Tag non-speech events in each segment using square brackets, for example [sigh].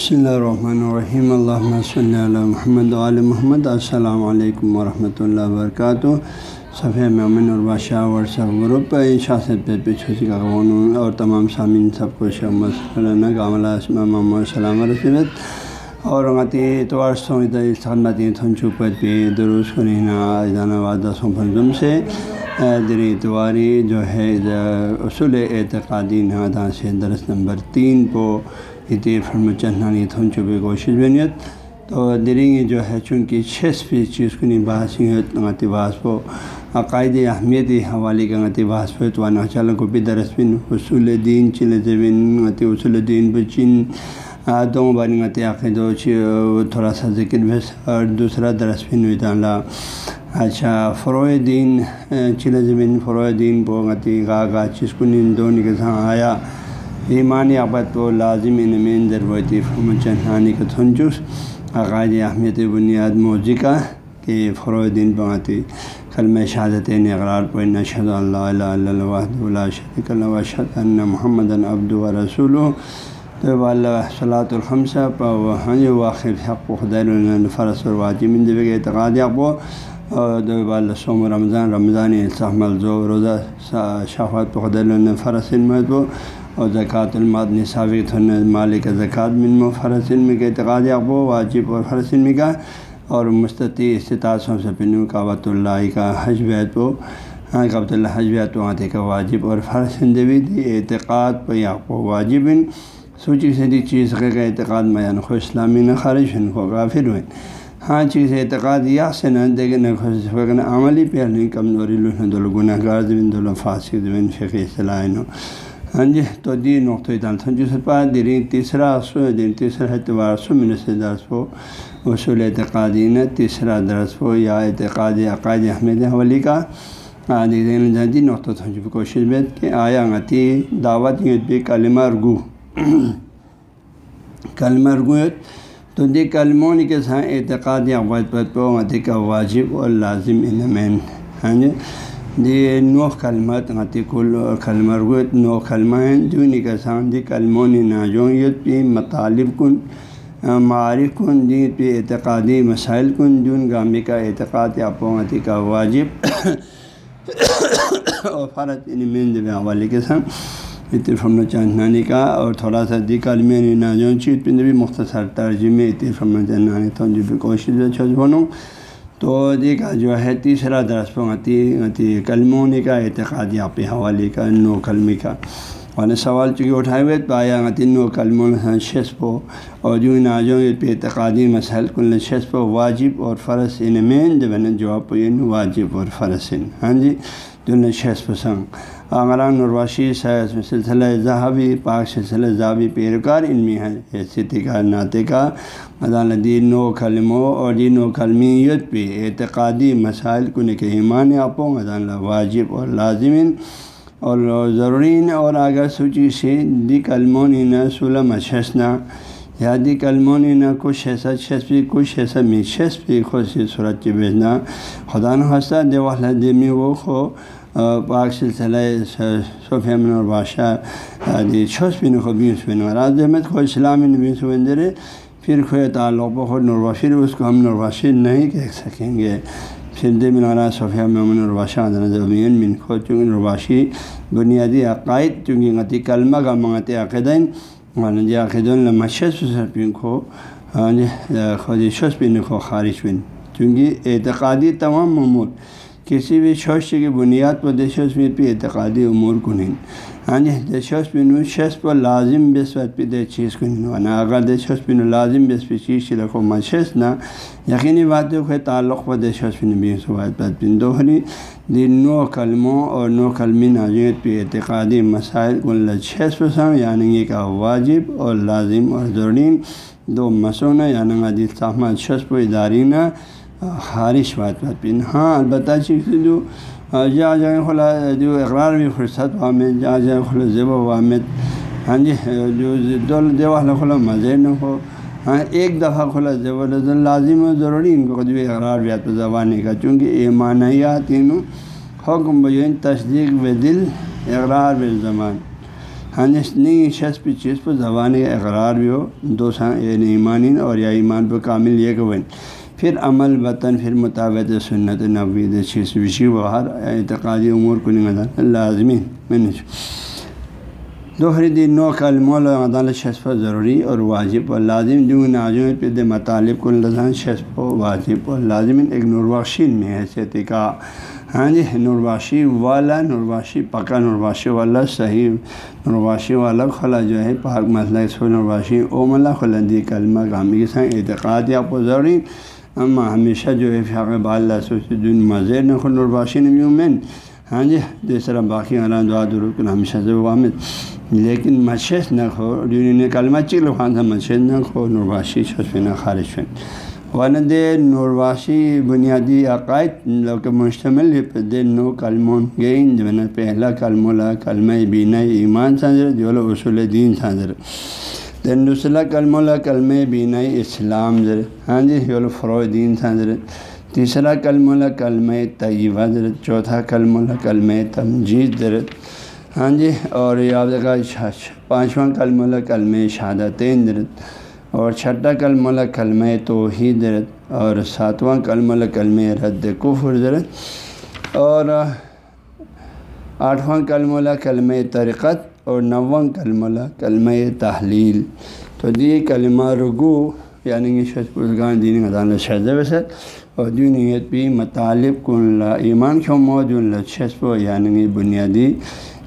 بسم اللہ الرحمن الرحیم اللہ صلی اللہ محمد علیہ محمد السلام علیکم ورحمۃ اللہ وبرکاتہ صفحہ مومن اور بادشاہ واٹسپ گروپ شاست پہ پیچھے کا قانون اور تمام سامعین سب کو شمس کاملہ محمد السلام رسیمت اور غتی اتوار سوئی تھن چوپت پہ درست کنینا ہاں، ایدان وادہ سنفنظم سے۔ دری اتواری جو ہے، اصول اعتقادی نہادہ سے درس نمبر تین کو اتیر فرم چہنانی تھن چوبے کوشش بنیت تو دریں جو ہے چونکہ چھ فیس چیز کو نہیں بحث غتی باس کو عقائد اہمیت حوالے کا غتی باس پہ تو چال کو بھی درس بن اصول دین چل زبین غتی اصول دین بچن دو بانی غتی عقید و تھوڑا سا ذکر بس اور دوسرا درس بن ہوئی تعالیٰ اچھا فروع دین چل زمین فروع دین بو غتی گا گا چیز کو نین دونوں کے ساتھ آیا ایمانی آباد و لازم نمین ضروریتی فہم کا تھنجوس عقائد اہمیت بنیاد موجیکا کہ فروع دین بغاتی کلم شہادت اقرار پہ نشد اللہ اللہ اللہ شریک اللہ محمد ابد و رسول تو اللہ صلاۃ الخمسہ ہاں واقف حق و خدیر فرس اور واجب کے اعتقاد و دو سوم رمضان رمضان صحمل ذو روزہ شفات خدیر فرس المحد اور زکوٰۃ الماد نصابق مالک زکوٰۃ من و فرض علم کے اعتقاد ابو واجب اور فرض علم کا اور مستطی استطاعتوں سے پن کابۃ اللہ کا حج بیت و ہاں، کابۃ اللہ حج بیت کا واجب اور فرض دی اعتقاد پہ یاق و واجب سوچی سے چیز کا اعتقاد میان خو اسلامی نہ خارج ہن کو کافر ہوئے ہاں چیز اعتقاد یا سے نہ دیکھ نہ عملی پہ نہیں کمزوری لوگ دول گناہ گار دن دول فاسق دن فقی صلاح ہاں جی تو دی نقطۂ دال تھنجو سپا دری تیسرا سو دن تیسرا اعتبار سو من سے درس ہو اصول اعتقادین تیسرا درس ہو یا اعتقاد عقائد احمد حولی کا جدید نقطہ تھنجو کوشش میں کہ آیا غتی دعوت بھی کلمہ رگو [clears throat] کلمہ رگوت تو دی کلمون کے ساتھ اعتقاد عقائد پر تو غتی کا واجب اور لازم انمین ہاں جی دی نو کلمت غتی کل کلمرگوت نو کلمہ ہیں، جو نکسان دی کلمون ناجویت پی مطالب کن، معارف کن، دی پی اعتقادی مسائل کن، جون گامی کا اعتقاد یا پونگتی کا واجب اور فرت ان یعنی مین حوالے کے ساتھ اتفام چاندانی کا اور تھوڑا سا دی کلمین ناجون چیز پہ بھی مختصر ترجمے اتفام چاندانی تھا جو بھی کوشش بنوں۔ تو دیکھا جو ہے تیسرا درس پتی کلمونی کا اعتقاد یا پہ حوالے کا، نو کلمی کا۔ اور سوال چونکہ اٹھائے ہوئے پایا غتی نو کلمون شسپ اور جو ناجوں پہ اعتقادی مسائل کل شسپ واجب اور فرض ان مین جب جواب واجب اور فرض ہاں جی؟ جو شسپ سنگ۔ عمران نرواشی سلسلہ ذہبی، پاک سلسلہ ذہبی پیروکار ان میں ہے حیثیت کا ناطے کا، مدان دین و کلموں اور دین و کلمیت پہ اعتقادی مسائل کو نک ایمان آپوں مدان واجب اور لازمین اور ضروری اور اگر سوچی سے دی کلمون نہ سلم اشسنا یا دی کلمون نہ کچھ ایسا شسپی کچھ ایسا می شسپی خود سے صورت کے بھیجنا۔ خدا نخواستہ دیوال دمی وہ خو پاک سلسلہ صوفیہمن اور بادشاہ دی چھوس بن خو بیس بن راز احمد خو اسلامی نبی سوندرے پھر کھوئے تعلق خود نرواشر اس کو ہم نرواشر نہیں کہہ سکیں گے۔ پھر دے من راز صوفیہ من الباشہ من خود، چونکہ نرواشی بنیادی عقائد، چونکہ غتی کلمہ کا منگت عقیدین جی عقید المشس پن کھو خود شس بن کھو خارش بن چونکہ اعتقادی تمام امور کسی بھی شوش کی بنیاد پر دشوش میں پہ اعتقادی امور کو نہیں ہاں جی دشوش بن شس پر لازم بسوت پہ دے چیز کو نہیں ورنہ اگر دشوش بن لازم بس پہ چیز سے رکھو مشس نہ، یقینی بات ہے تعلق پر دشوش بن بھی سوات بن دوہری دن نو کلموں اور نو کلمی ناجیت پہ اعتقادی مسائل کو لچھس پسند یعنی یہ کا واجب اور لازم اور ضروری۔ دو مسونہ یعنی عدیث صاحب شسپ و ادارینہ خارش بات بات پین ہاں البتہ چیز جو جا جائیں خلا جو اقرار بھی فرصت وامد جا جائیں خلا زیب وامد ہاں جی جو دول دیوال خلا مزے نہ ہو ہاں ایک دفعہ خلا زیب لازم و ضروری ان کو جو اقرار بھی آتا زبانی کا چونکہ ایمانیات تینوں حکم بین تصدیق و دل اقرار بے زمان. ہاں جی نہیں شخص پہ چیز پہ زبان کا اقرار بھی ہو دو یعنی ایمان اور یا ایمان پہ کامل یہ کہ پھر عمل وطن پھر مطابق سنت نوید چیز وشی بہار اعتقادی امور کو نہیں لازمی دوہری دن نو کلمول عدالت شسف ضروری اور واجب و لازم جو ناجو پد مطالب کو لذان شسف و واجب و لازم ایک نرواشین میں حیثیت کا ہاں جی نرواشی والا نرواشی پکا نرواشی والا صحیح نرواشی والا خلا جو ہے، پاک مسئلہ سو نرواشی او ملا خلندی کلمہ، گامی کے سنگ اعتقاد یا کو ضروری۔ اما ہمیشہ جو ہے فاق بال دن مزیر نخل نرواشی نبی ہاں جی جس طرح باقی اللہ دعا درکن ہمیشہ سے وامد لیکن مشیش نہ کھو نے کلمہ چل خان تھا مشیش نہ کھو نرواشی شفی نہ خارج فن۔ ون بنیادی عقائد لوگ مشتمل دے نو کلمون گئین جو نا پہلا کلمہ کلمہ بین ایمان سانجر جو اصول دین سانجر دین دوسرا کلمہ کلمہ بین اسلام ذر ہاں جی جو فرو دین تیسرا کلم اللہ کلم طیبہ درت چوتھا کلم اللہ کلم تمجید درت ہاں جی اور یاد کا پانچواں کلم اللہ کلم شہادتین درت اور چھٹا کلم اللہ کلم توحید درت اور ساتواں کلم اللہ کلم رد کفر درت اور آٹھواں کلم اللہ کلم ترقت اور نواں کلم اللہ کلم تحلیل۔ تو دی کلمہ رگو یعنی کہ شخص دین عدالت شہد وسط اور نیت بھی مطالب کن ایمان کیوں موجود لچسپ یعنی بنیادی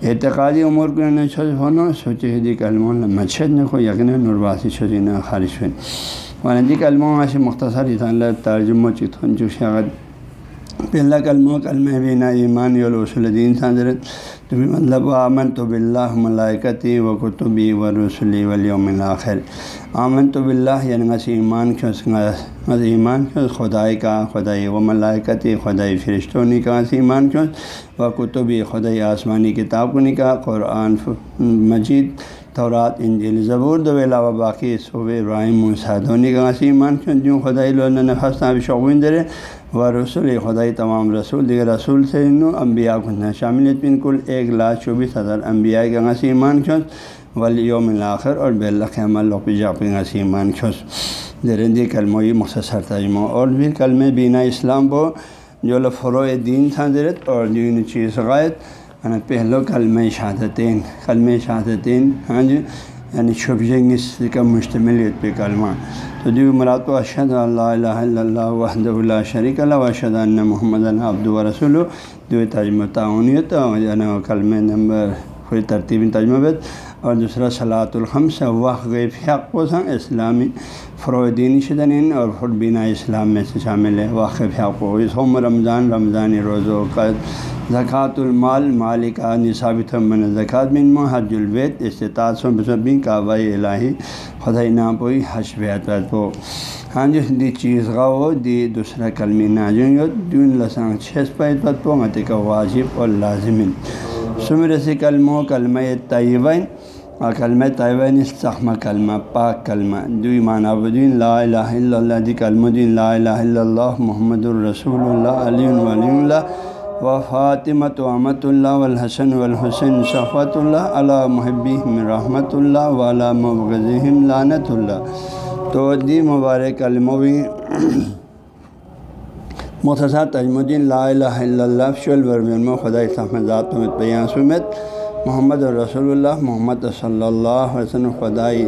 اعتقادی امور کو چھس ہونا سوچے دی کلموں مچھد نہ کو یقین نرواسی چھوٹی نہ خارش ہوئی ورنہ دی کلموں سے مختصر اللہ ترجمہ چتھن چکشاغت پہلا کلمہ کلمہ بھی نہ ایمان یوسول الدین سانزرت تو بھی مطلب امن تو بلّہ ملائکتی و قطبی و رسولی ولیوم آخر آمن تو بلّہ یعنی غسی ایمان کیوں ایمان کیوں خدائی کا، خدائی و ملائکتی، خدائی فرشتوں نے کہا ایمان کیوں و کتبی، خدائی آسمانی کتاب کو نکاح قرآن مجید، تورات، انجیل، زبور، دو علاوہ باقی صوب ابراہیم مسادونی کا سی ایمان کیوں جو خدائی لو نفس بھی شعین درے و رسول خدائی تمام رسول دیگر رسول سے انبیاء کو شامل پن کل ایک لاکھ چوبیس ہزار انبیاء کے غسی ایمان کھوس ولیوم الآخر اور بے عمل لوپی غسی ایمان کھوس درندی کلموئی مختصر تجمہ اور بھی کلم بینا اسلام کو جو لفرو دین تھا درت اور دین چیز غائد پہلو کلم شہادتین. کلم شہادتین ہاں جی؟ یعنی چھپ کا مشتمل پہ کلمہ. تو جی مرات و اشد اللہ الہ اللہ وحد اللہ شریک اللہ وشد اللہ محمد عبد و رسول جو ترجمہ تعاونیت کلم نمبر کوئی ترتیبی ترجمہ اور دوسرا صلاۃ الخمس وقف حق و سنگ اسلامی فروغین شدن اور خربینہ اسلام میں سے شامل ہے۔ واقف حق و اسم رمضان رمضان روز و قد زکوٰۃ المال، مالک نصابت من زکوٰۃ بن حج البید استطاعت بن کعبۂ الہی خدا نام پوئی حش بیت پو ہاں جی دی چیز غو دی دوسرا کلمی ناجن دون لسان چھس پیت پت پو مت کا واجب اور لازمن۔ سمر سے کلم و کلمہ طیبین کلمہ طیبین استخمہ کلمہ پاک کلمہ۔ دو ایمان ابدین لا الہ الا اللہ دی کلم الدین لا الہ الا اللہ محمد الرسول اللہ علیہ ولی اللہ و فاطمۃ وحمۃ اللہ والحسن والحسن صفۃ اللہ علیہ محبی رحمۃ اللہ ولا مغذہم لانت اللہ۔ تو دی مبارک الموی [clears throat] مختصر تجم الدین لا الہ الا اللہ شل ورم خدا ذات بیان سمت۔ محمد الرسول اللہ محمد صلی اللہ علیہ وسلم خدائی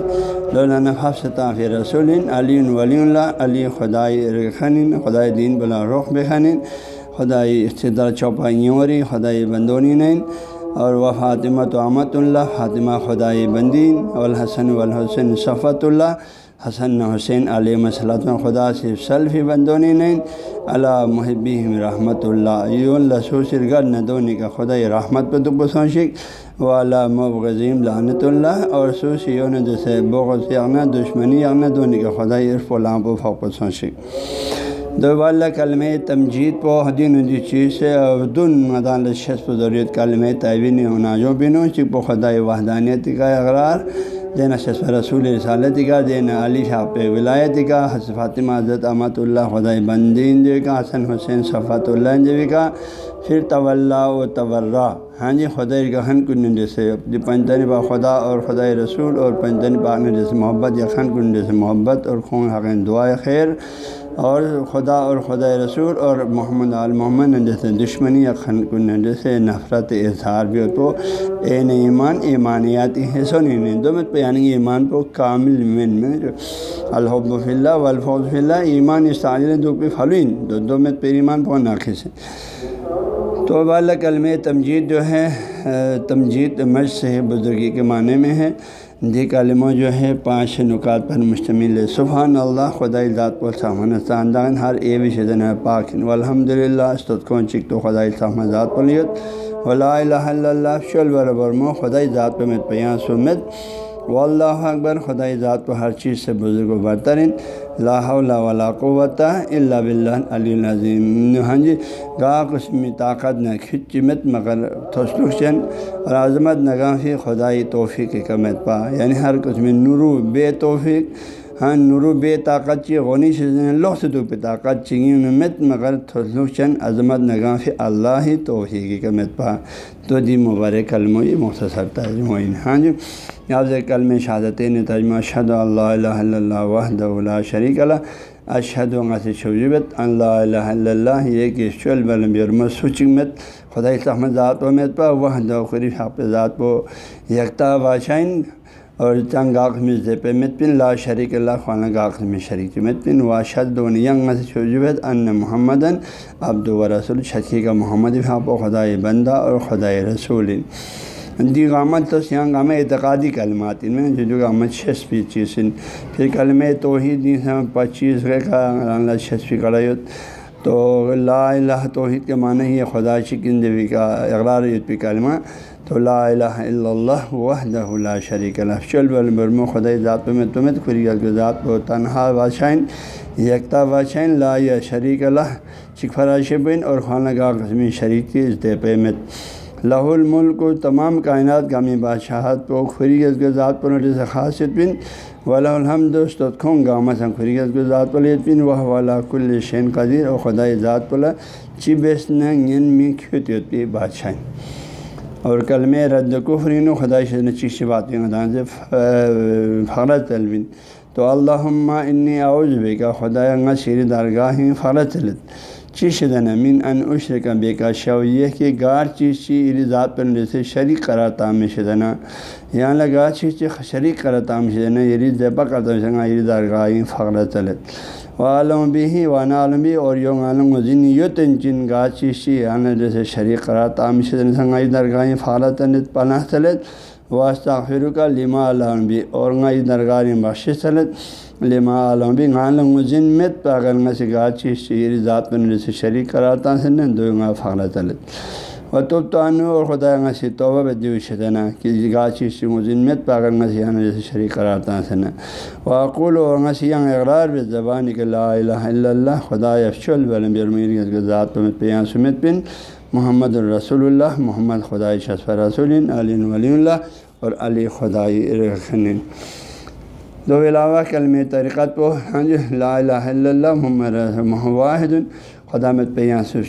صطاف رسول علی ولی اللہ، علی خدائی رخن خدائی دین بلا رخ بخن خدائی اقتدار چوپائیوری خدائی بندونی نین. اور وہ فاطمہ تو امت اللہ، فاطمہ خدائی بندین الحسن والحسن صفت اللہ. حسن حسین علیہ مسلط خدا صرف سلفی بندونی نین اللہ محبی رحمۃ اللہ یون لسوسر گر ندونی کا خدا رحمت پہ دب سوشک و اللہ مبغذیم لعنت اللہ، اور سوسی یون جیسے بغض یغنا دشمنی یغنا دونی کا خدا عرف و لام و فوق سوشک دو والا کلم تمجید پو حدین دی چیز سے دن مدان شس ضروریت کلم تعوین جو بنو چک پو خدائے وحدانیت کا اقرار دینا شس رسول رسالت کا دینا علی شاہ پہ ولایت کا حس فاطمہ حضرت احمد اللہ خدائے بندین جو کا حسن حسین صفات اللہ جو کا پھر طول و تورہ ہاں جی خدا خن کن جیسے پنجن با خدا اور خدا رسول اور پنجن باغ جیسے محبت یا خن کن جیسے محبت اور خون حقین دعائے خیر اور خدا اور خدا رسول اور محمد عال محمد جیسے دشمنی یا خن کن جیسے نفرت، اظہار بھی ہو تو این ایمان، ایمانیاتی حصوں نہیں دو مت پہ یعنی ایمان کو کامل من میں جو الحب اللہ والفوظ اللہ، ایمان استعجل دو پہ فلوین دو دو مت پہ ایمان بہت ناقص ہے۔ تو والا کلم تمجید جو ہے، تمجید مجھ سے بزرگی کے معنی میں ہے۔ جی کلمہ جو ہے پانچ نکات پر مشتمل ہے۔ سبحان اللہ خدائی ذات پر سامان خاندان ہر اے بھی شدن پاک الحمد للہ استد کون چک تو خدائی سامان ذات پلیت ولا الہ الا اللہ، شل بربرمو خدائی ذات پہ مت پیاں سمت و اللہ اکبر خدا ذات کو ہر چیز سے بزرگ و برترین لاہ ولا قوت اللہ بلّہ علی العظیم۔ ہاں جی گاہ قسمی طاقت نہ کھچمت مگر تھوسلوشن اور عظمت نگاہی خدائی توفیق کمت پا۔ یعنی ہر قسم نورو بے توفیق ہاں نورو بے طاقت چی، غنی سے لوہ سے تو پہ طاقت چنگی مت، مگر تھوسلوشن عظمت نگاہ اللہ ہی توفیق کمت پا۔ تو دی مبارک کلم یہ مختصر ترجمہ ہاں جی یاد کلم شہادت نے ترجمہ اشد اللہ الہ اللہ وحد اللہ شریک اللہ اشد و شوجبت اللہ الہ اللہ یہ کہ شل بلم سوچنگ خدا احمد ذات و مت پا وحد و خریف حاف ذات و یکتا بادشائن اور چنگ میں پہ مت پن لا شریک اللہ خانہ گاخ میں شریک مت پن و شد و ینگ شوجبت ان محمد عبد و رسول شکی کا محمد حاپ و خدائے بندہ اور خدائے رسول دیغامت تو سیاں گام اعتقادی کلمات ان میں جو غامت شسفی چیز پھر کلم توحید پچیس کا شسفی کڑائی تو لا الہ توحید کے معنی ہی خدا شکن دیوی کا اقرار پہ کلمہ۔ تو لا الہ الا اللہ وحدہ لا شریک اللہ چل برم خدا ذات میں تمت خری کے ذات کو تنہا بادشاہ یکتا بادشاہ لا یا شریک اللہ چکفرا شبین اور خانہ گاہ قسمی شریک کی مت لہ الملک و تمام کائنات گامی بادشاہت کو خری کے ذات پر سے خاصیت بن ولا الحمد دوست خوں گا مسن خریت کو ذات پل پن وہ والا کل شین قدیر اور خدا ذات پلا چی بیس نین می کھیتی بادشاہ اور کل میں رد کفرین و خدا شن چیش بات سے فخرت البن تو اللہ انی اعوذ بے کا خدا شیر درگاہ فخرت چلت چیش دن امین ان عشر کا بے کا شو یہ کہ گار چیز چی اری ذات پر جیسے شریک کرا تام شدنا یہاں لگا چیز چی شریک کرا تام شدنا یہ ذبح کرتا سنگا اری درگاہ فخرت چلت و عالم بھی ہی و عالم بھی اور یوں عالم و جن یو تن چن گا چیز چی یہاں جیسے شریک کرا تام شدنا سنگا اری درگاہ فخرت چلت پناہ چلت واسطہ فرو کا لما عالم بھی اور گائی درگاہ بخش صلت لما علم بھی گاں مجن مت پاگر میں سے گا چیز شیر ذات پر سے شریک کراتا سن دو گا فخلا تلت و تو اور خدا سے توبہ بدیو شدنا کہ گا چیز سے مجن مت پاگر میں جیسے شریک کراتا سے نہ واقول اور غسی اقرار بے زبان کہ لا الہ الا اللہ خدا افشل ولم برمیر کے ذات پر پیاں سمت بن محمد الرسول اللہ محمد خدائی شسف رسول علی ولی اللہ اور علی خدائی رخن دو علاوہ کلم طریقت پو ہاں جی لا الہ الا اللہ محمد واحد خدامت پہ یہاں سے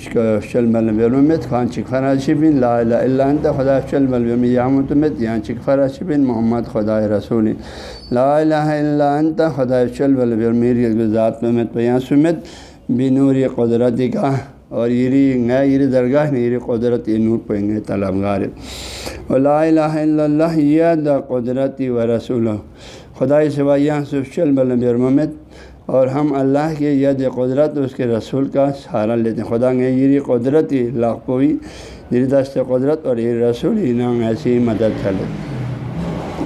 شل ملمت خان چک فراش بن لا الہ الا انت خدا شل ملم یامتمت یہاں چک فراش بن محمد خدا رسول لا الہ الا انت خدا شل ملم ذات میں پہ یہاں سمت بنور قدرت کا اور یری گئے یری درگاہ نے یری قدرت نور پہ گئے طلبگار لا الہ الا اللہ یہ دا قدرتی و رسول خدائی سوا یہاں سفشل محمد اور ہم اللہ کے ید قدرت، اس کے رسول کا سہارا لیتے ہیں۔ خدا نے یہ قدرتی لاکھوئی یہ دست قدرت اور یہ رسول ہی نام ایسی مدد کر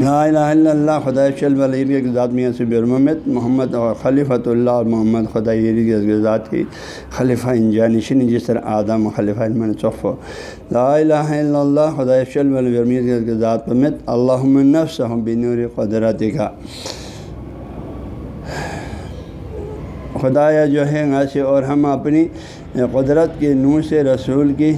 لا الہ الا اللہ، خدا شل کے ذات میاں سے محمد محمد اور خلیفۃ اللہ اور محمد، خدا کے ذات کی خلیفہ انجانشن جس طرح آدم خلیفہ من صف لا الہ الا اللہ، خدا شل کے ذات پمت اللہ نفس بنور قدرت کا خدایا جو ہے ایسے اور ہم اپنی قدرت کے نور سے رسول کی،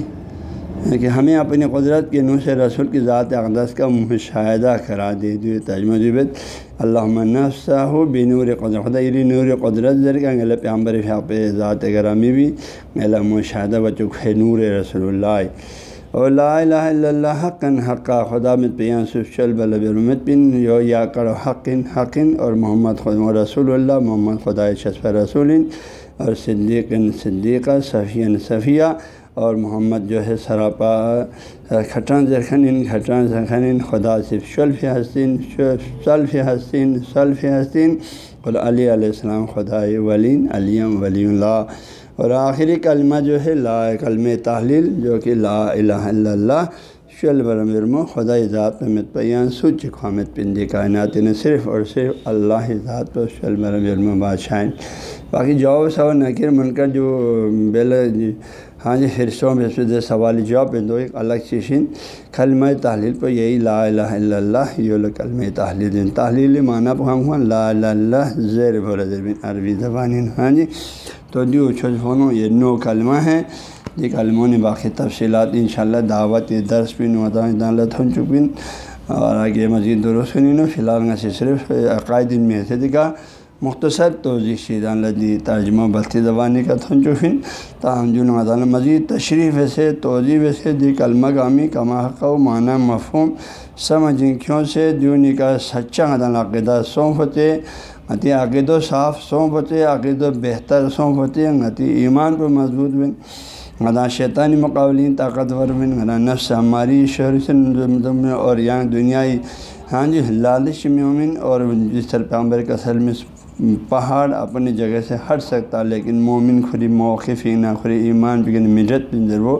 کہ ہمیں اپنی قدرت کے نور سے رسول کی ذات اقدس کا مشاہدہ کرا دے۔ دو تجمہ جبت اللہ نفسہ ہو بنور قدرت، خدا یہ نور قدرت ذریعہ غلط پہ ذات گرامی بھی غلط مشاہدہ بچوں نور رسول اللہ۔ اور لا الہ الا اللہ حقن حقا، خدا مت پیان صف چل بلبرمت بن یو یا کر حقن حقن اور محمد خدا رسول اللہ، محمد خدا شسف رسول اور صدیق صدیقہ صفیہ صفیہ، اور محمد جو ہے سراپا، کھٹان زرخن کھٹان زرخن خدا صرف شلف حسین شلف حسین شلف حسین اور علی علیہ السلام خدا ولین علیم ولی اللہ اور آخری کلمہ جو ہے، لا کلم تحلیل، جو کہ لا الہ الا اللہ، شل برم خدا ذات میں متپیان سوچ خامد پندی کائنات نے صرف اور صرف اللہ ذات پر شل برم بادشاہ باقی جواب سوال نکیر من کر جو بیل ہاں جی فرشوں میں سے سوال جواب دو، ایک الگ چیزیں کلمہ تحلیل پر یہی لا الہ الا اللہ یہ کلم تحلیل تحلیل معنی پہ ہم لا الہ اللہ، زیر بن عربی زبان ہاں جی تو جو چھوٹ فونوں یہ نو کلمہ ہیں۔ یہ کلموں نے باقی تفصیلات ان شاء اللہ دعوت درس بن عدالت ہو چکن۔ اور آگے مزید درست نہیں فی الحال سے صرف عقائد میں سے دکھا مختصر توضیع شیدان لدی ترجمہ بلتی زبانی کا تھن چفن تاہم جو مدانہ مزید تشریف سے توضیع ویسے دی کلمہ گامی کما حق و معنی مفہوم۔ سمجھیں کیوں سے؟ دیونی کا سچا مدان عقیدہ سونف ہوتے۔ غتی عقید و صاف سونپ ہوتے عقید و بہتر سونپ ہوتے غتی ایمان پر مضبوط بن غدا شیطانی مقابلین طاقتور بن غدا نفس ہماری شہر سے اور یہاں دنیائی ہاں جی لالش مومن اور جس طرح پیغمبر کا سلم میں پہاڑ اپنی جگہ سے ہٹ سکتا، لیکن مومن خری موقف ہی نہ خری ایمان بگن مجت پنجر وہ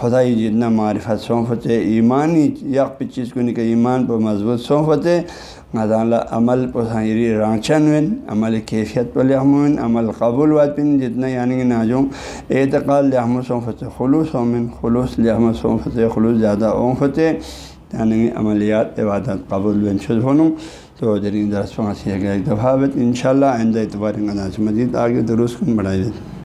خدا ہی جتنا معرفت سونف ہے، ایمان ہی یک چیز کو نکل ایمان پر مضبوط سونف ہے۔ اللہ عمل پسری رانچن ون عمل کیفیت پر لحمن عمل قبول وطن جتنا یعنی کہ ناجوم اعتقاد لحم سونف خلوص اومن خلوص لحم سونف خلوص زیادہ اونف یعنی عملیات عبادت قبول بن شد ہوں تو درس پانچ ایک دفعہ ان شاء اللہ آئندہ اعتبار مزید آگے درست کن بڑھائی دیتے